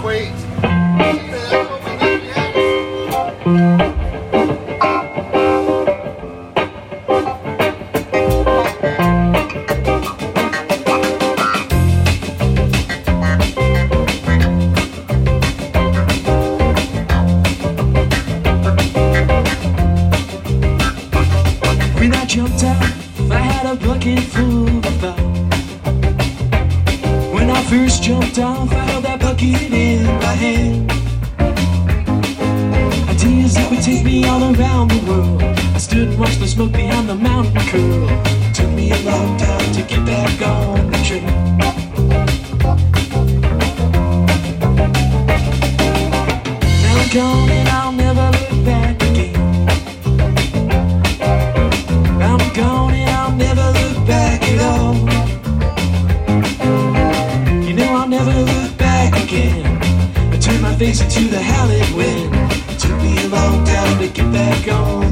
sweet. First jumped off, I held that bucket in my hand. Ideas that would take me all around the world. I stood and watched the smoke behind the mountain curl. Took me a long time to get back on the train. Face into the wind. It took me a long time to get back on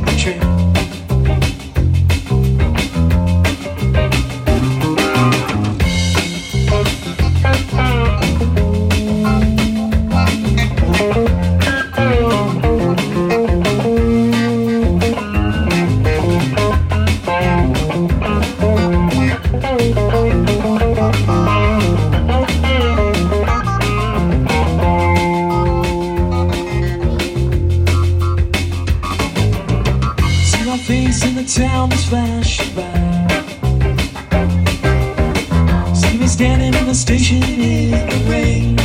station in the rain.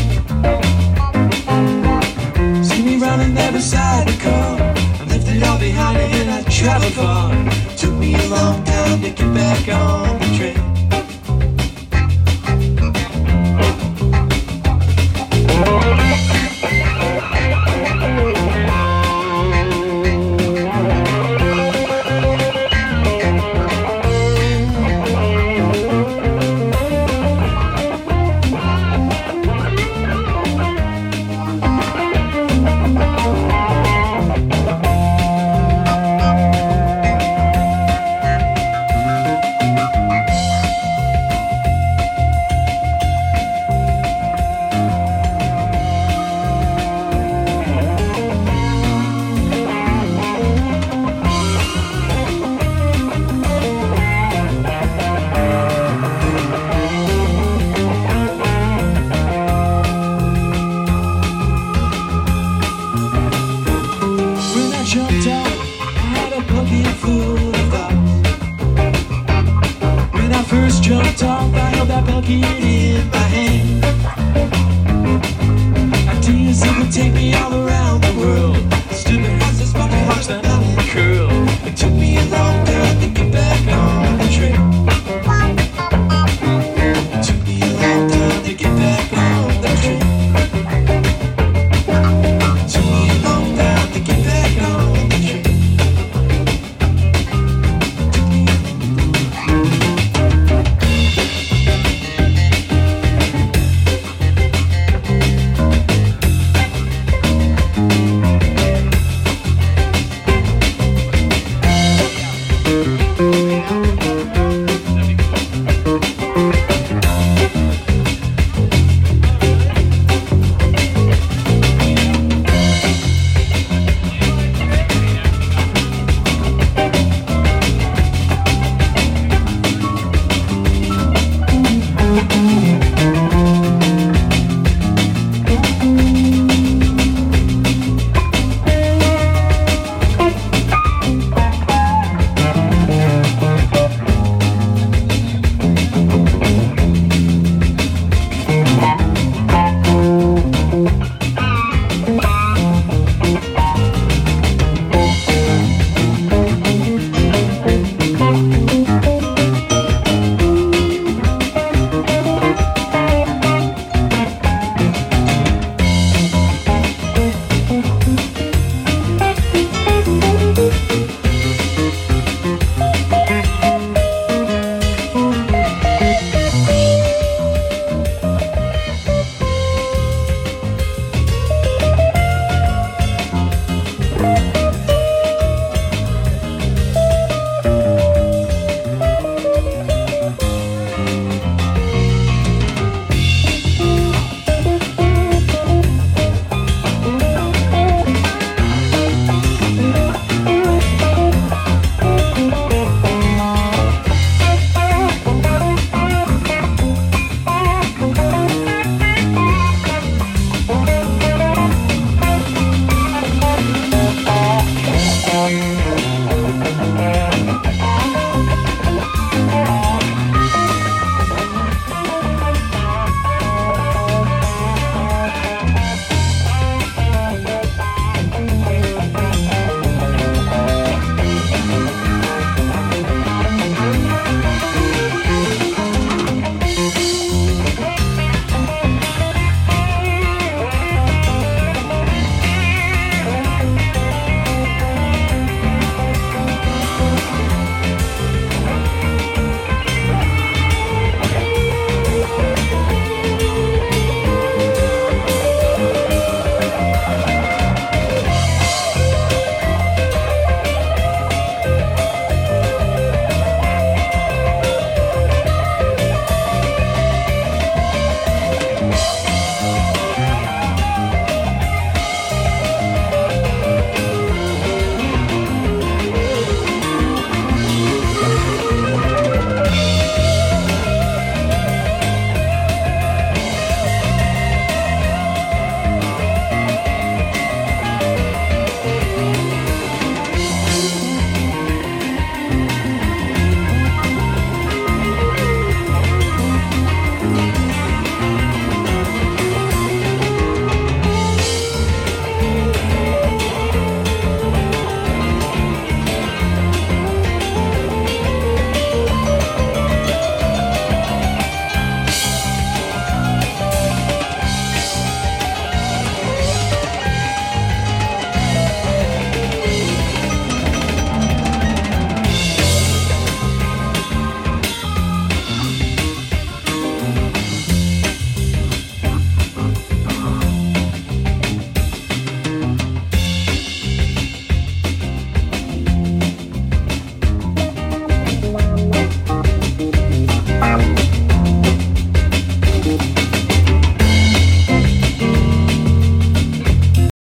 See me running there beside the car. I left it all behind and I traveled far. Took me a long time to get back on the train. talk, I held that bucket in my hand. Ideas that would take me all around the world.